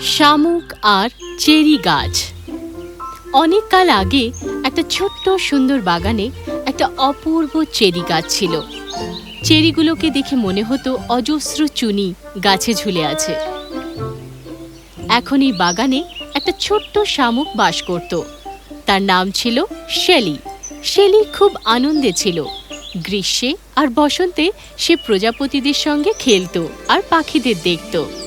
শামুক আর চেরি গাছ। অনেক কাল আগে একটা ছোট্ট সুন্দর বাগানে একটা অপূর্ব চেরি গাছ ছিল। চেরিগুলোকে দেখে মনে হতো অজস্র চুনি গাছে ঝুলে আছে। এখন এই বাগানে একটা ছোট্ট শামুক বাস করত। তার নাম ছিল শেলি। শেলি খুব আনন্দে ছিল। গ্রীষ্মে আর বসন্তে সে প্রজাপতিদের সঙ্গে খেলতো আর পাখিদের দেখতো।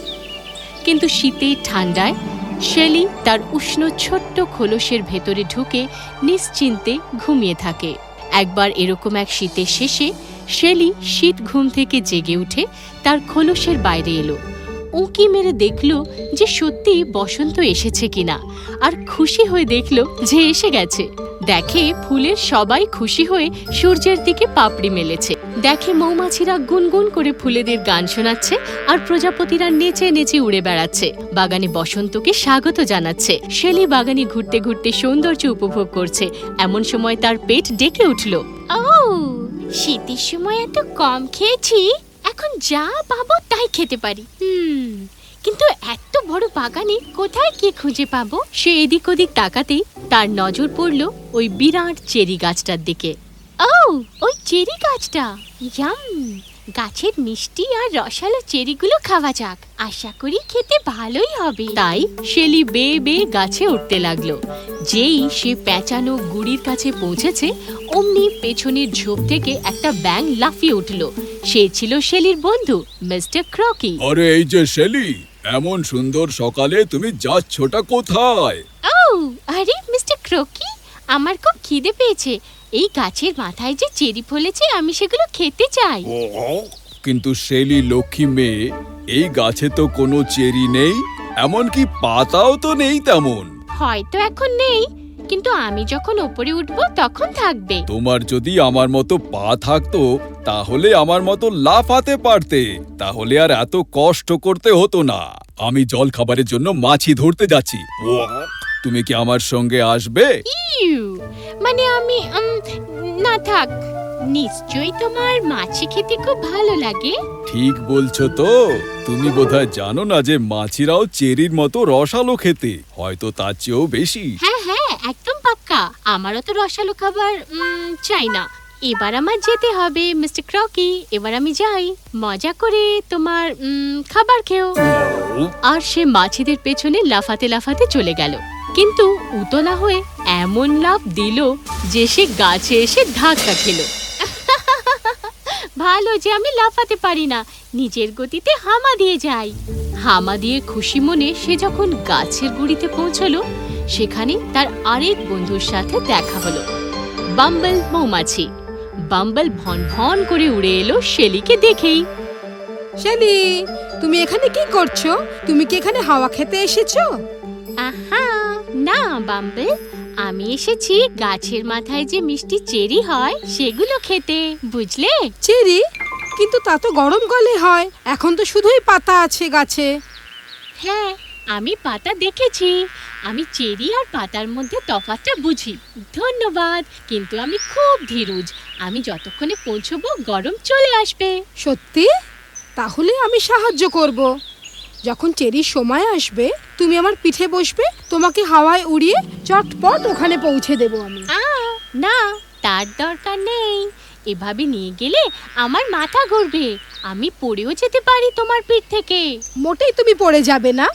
কিন্তু শীতে ঠান্ডায় শেলি তার উষ্ণ ছোট্ট খোলসের ভেতরে ঢুকে নিশ্চিন্তে ঘুমিয়ে থাকে। একবার এরকম এক শীতের শেষে শেলি শীত ঘুম থেকে জেগে উঠে তার খোলসের বাইরে এলো। উঁকি মেরে দেখল যে সত্যি বসন্ত এসেছে কিনা, আর খুশি হয়ে দেখল যে এসে গেছে। দেখে ফুলের সবাই খুশি হয়ে সূর্যের দিকে পাপড়ি মেলেছে। দেখে মৌমাছিরা গুনগুন করে ফুলেদের গান শোনাচ্ছে আর প্রজাপতিরা নেচে নেচে উড়ে বেড়াচ্ছে। বাগানে বসন্তকে স্বাগত জানাচ্ছে। শেলি বাগানে ঘুরতে ঘুরতে সৌন্দর্য উপভোগ করছে। এমন সময় তার পেট ডেকে উঠল। ও শীতের সময় এত কম খেয়েছি এখন যা পাবো তাই খেতে পারি। হুম কিন্তু এত বড় বাগানে কোথায় কি খুঁজে পাবো? সে এদিক ওদিক তাকাতেই তার নজর পড়ল ওই বিরাট চেরি গাছটার দিকে। ও ওই চেরি গাছটা। ইয়াম গাছের মিষ্টি আর রসালো চেরিগুলো খাওয়া যাক। আশা করি খেতে ভালোই হবে। তাই শেলি বেয়ে বেয়ে গাছে উঠতে লাগল। যেই সে পেঁচানো গুড়ির কাছে পৌঁছেছে অমনি পেছনের ঝোপ থেকে একটা ব্যাং লাফিয়ে উঠল। সে ছিল শেলির বন্ধু মিস্টার ক্রকি। আরে এই যে শেলি এমন সুন্দর সকালে তুমি যাচ্ছটা কোথায়? ও আরে মিস্টার ক্রকি আমার খুব খিদে পেয়েছে। এই গাছের মাথায় যে চেরি ফলেছে আমি সেগুলো খেতে চাই। কিন্তু শেলি লক্ষ্মী মেয়ে এই গাছে তো কোনো চেরি নেই এমনকি পাতাও তো নেই তেমন। হয়তো এখন নেই কিন্তু আমি যখন ওপরে উঠবো তখন থাকবে। তোমার যদি আমার মতো পা থাকতো তাহলে আমার মতো লাফাতে পারতে তাহলে আর এত কষ্ট করতে হতো না। আমি জল খাবারের জন্য মাছি ধরতে যাচ্ছি। তুমি কি আমার সঙ্গে আসবে? মানে আমি না থাক। নিশ্চয়ই তোমার মাছি খেতে খুব ভালো লাগে। ঠিক বলছো তো। তুমি বোধহয় জানো না যে মাছিরাও চেরির মতো রসালো খেতে। হয়তো তার চেয়েও বেশি। হ্যাঁ হ্যাঁ একদম পাক্কা। আমারও তো রসালো খাবার চাই না। এবার আমার যেতে হবে মিস্টার ক্রকি। এবার আমি যাই। মজা করে তোমার খাবার খেও। আর সে মাছিদের পেছনে লাফাতে লাফাতে চলে গেল। কিন্তু উতলা হয়ে এমন লাফ দিল যে সে গাছে এসে ধাক্কা খেল। ভালো যে আমি লাফাতে পারি না, নিজের গতিতে হামা দিয়ে যাই। হামা দিয়ে খুশি মনে সে যখন গাছের গুড়িতে পৌঁছলো, সেখানে তার আরেক বন্ধুর সাথে দেখা হলো। বাম্বল মৌমাছি। বাম্বল ভন ভন করে উড়ে এলো শেলিকে দেখেই। শেলি, তুমি এখানে কি করছ? তুমি কি এখানে হাওয়া খেতে এসেছ? না বাম্বল আমি এসেছি গাছের মাথায় যে মিষ্টি চেরি হয় সেগুলো খেতে বুঝলে? চেরি? কিন্তু তা তো গরমকালে হয়। এখন তো শুধুই পাতা আছে গাছে। হ্যাঁ আমি পাতা দেখেছি। আমি চেরি আর পাতার মধ্যে তফাৎটা বুঝি। ধন্যবাদ কিন্তু আমি খুব ধীরুজ। আমি যতক্ষণে পৌঁছবো গরম চলে আসবে। সত্যি? তাহলে আমি সাহায্য করব। যখন চেরির সময় আসবে তুমি আমার পিঠে বসবে তোমাকে হাওয়ায় উড়িয়ে চটপট ওখানে পৌঁছে দেব আমি। না তার দরকার নেই। এভাবে নিয়ে গেলে আমার মাথা ঘুরবে। আমি পড়েও যেতে পারি তোমার পিঠ থেকে। মোটেই তুমি পড়ে যাবে না।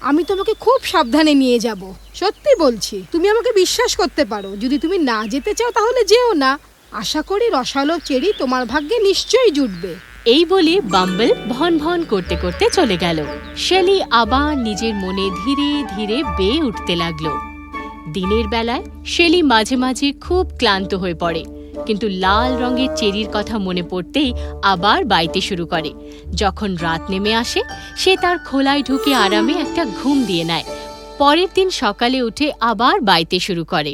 আমি তোমাকে খুব সাবধানে নিয়ে যাব। সত্যি বলছি তুমি আমাকে বিশ্বাস করতে পারো। যদি তুমি না যেতে চাও তাহলে যেও না। আশা করি রসালো চেরি তোমার ভাগ্যে নিশ্চয়ই জুটবে। এই বলে বাম্বল ভন ভন করতে করতে চলে গেল। শেলি আবার নিজের মনে ধীরে ধীরে বেয়ে উঠতে লাগল। দিনের বেলায় শেলি মাঝে মাঝে খুব ক্লান্ত হয়ে পড়ে, কিন্তু লাল রঙের চেরির কথা মনে পড়তেই আবার বাইতে শুরু করে। যখন রাত নেমে আসে, সে তার খোলায় ঢুকে আরামে একটা ঘুম দিয়ে নেয়। পরের দিন সকালে উঠে আবার বাইতে শুরু করে।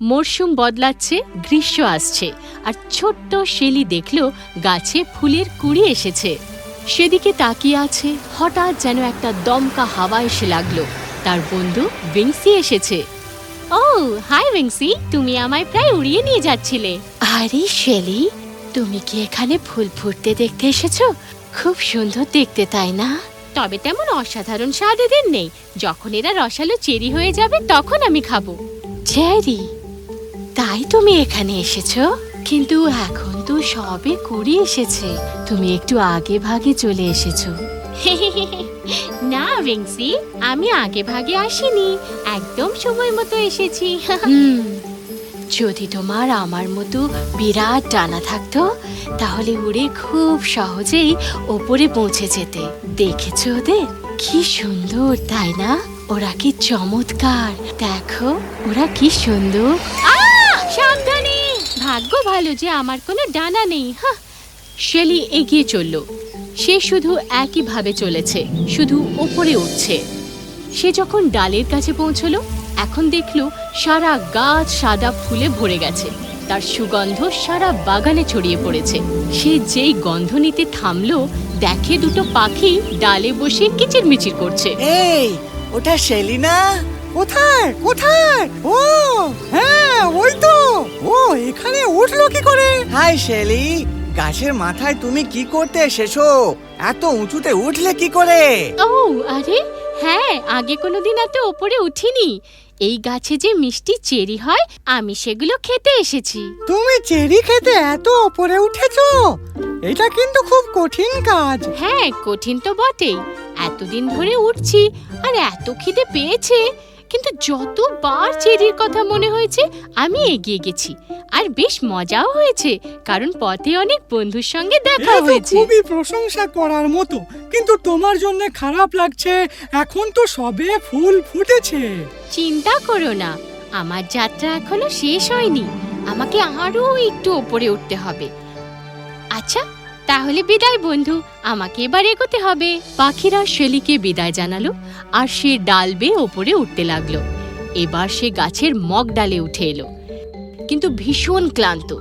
মরশুম বদলাচ্ছে গ্রীষ্ম আসছে। আর ছোট্ট শেলি দেখল গাছে ফুলের কুড়ি এসেছে। সেদিকে তাকিয়ে আছে হঠাৎ যেন একটা দমকা হাওয়া এসে লাগল। তার বন্ধু উইংসি এসেছে। ও হাই উইংসি তুমি আমায় প্রায় উড়িয়ে নিয়ে যাচ্ছিলে। আরে শেলি তুমি কি এখানে ফুল ফুটতে দেখতে এসেছ? খুব সুন্দর দেখতে তাই না? তবে তেমন অসাধারণ স্বাদ এদের নেই। যখন এরা রসালো চেরি হয়ে যাবে তখন আমি খাব। চেরি? তাই তুমি এখানে এসেছ? কিন্তু এখন তো সবে কুড়ি এসেছে। তুমি একটু আগে ভাগে চলে এসেছ। না রিংসি আমি আগে ভাগে আসিনি। একদম সময় মতো এসেছি। যদি তোমার আমার মতো বিরাট ডানা থাকতো তাহলে উড়ে খুব সহজেই ওপরে পৌঁছে যেতে। দেখেছ ওদের? কি সুন্দর তাই না? ওরা কি চমৎকার। দেখো ওরা কি সুন্দর! ভাগ্য ভালো যে আমার কোনো ডানা নেই হা শেলি এগিয়ে চলল। সে শুধু একইভাবে চলেছে, শুধু ওপরে উঠছে। সে যখন ডালের কাছে পৌঁছলো, এখন দেখল সারা গাছ সাদা ফুলে ভরে গেছে। তার সুগন্ধ সারা বাগানে ছড়িয়ে পড়েছে। সে যেই গন্ধ নিতে থামলো, দেখে দুটো পাখি ডালে বসে কিচিরমিচির করছে। এই, ওটা শেলিনা কোথায়? কোথায়? ও হ্যাঁ ওই তো। ও উঠল কি করে? হাই শেলি গাছের মাথায় তুমি কি করতে এসেছ? এত উঁচুতে উঠলে কি করে? ও আরে হ্যাঁ আগে কোনোদিন এত ওপরে উঠিনি। এই গাছে যে মিষ্টি চেরি হয় আমি সেগুলো খেতে এসেছি। তুমি চেরি খেতে এত উপরে উঠেছো? এটা কিন্তু খুব কঠিন কাজ। হ্যাঁ কঠিন তো বটেই। এতদিন ধরে উঠছি আর এত খিদে পেয়েছে। কিন্তু যতবার চেরির কথা মনে হয়েছে আমি এগিয়ে গেছি। আর বেশ মজাও হয়েছে কারণ পথে অনেক বন্ধুর সঙ্গে দেখা এটা তো হয়েছে। খুবই প্রশংসা করার মতো কিন্তু তোমার জন্য খারাপ লাগছে এখন তো সবে ফুল ফুটেছে। চিন্তা করো না আমার যাত্রা এখনও শেষ হয়নি আমাকে আরও একটু ওপরে উঠতে হবে। আচ্ছা তাহলে বিদায়, বন্ধু। আমাকে এবার এগোতে হবে। পাখিরা শেলিকে বিদায় জানালো আর সে ডাল বেয়ে ওপরে উঠতে লাগল। এবার সে গাছের মগ ডালে উঠে এলো। কিন্তু ভীষণ ক্লান্ত।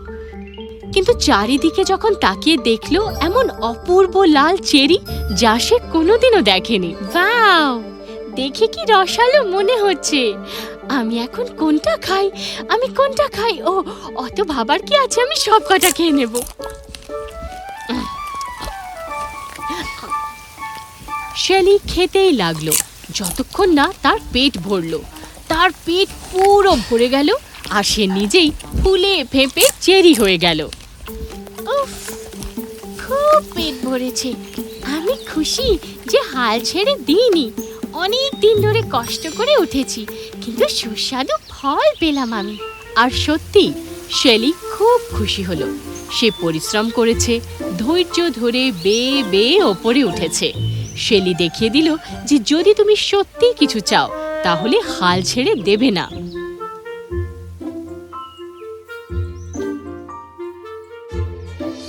কিন্তু চারিদিকে যখন তাকিয়ে দেখল, এমন অপূর্ব লাল চেরি যা সে কোনোদিনও দেখেনি। দেখে কি রসালো মনে হচ্ছে। আমি এখন কোনটা খাই? আমি কোনটা খাই? ও, অত ভাবার কি আছে? আমি সব কটা খেয়ে নেব। শেলি খেতেই লাগল। যতক্ষণ না তার পেট ভরলো। তার পেট পুরো ভরে গেল আর সে নিজেই ফুলে ফেঁপে চেরি হয়ে গেল। খুব পেট ভরেছে। আমি খুশি যে হাল ছেড়ে দিইনি। অনেক দিন ধরে কষ্ট করে উঠেছি, কিন্তু সুস্বাদু ফল পেলাম আমি। আর সত্যি শেলি খুব খুশি হলো। সে পরিশ্রম করেছে, ধৈর্য ধরে বেয়ে বেয়ে ওপরে উঠেছে। শেলি দেখিয়ে দিল যে যদি তুমি সত্যিই কিছু চাও তাহলে হাল ছেড়ে দেবে না।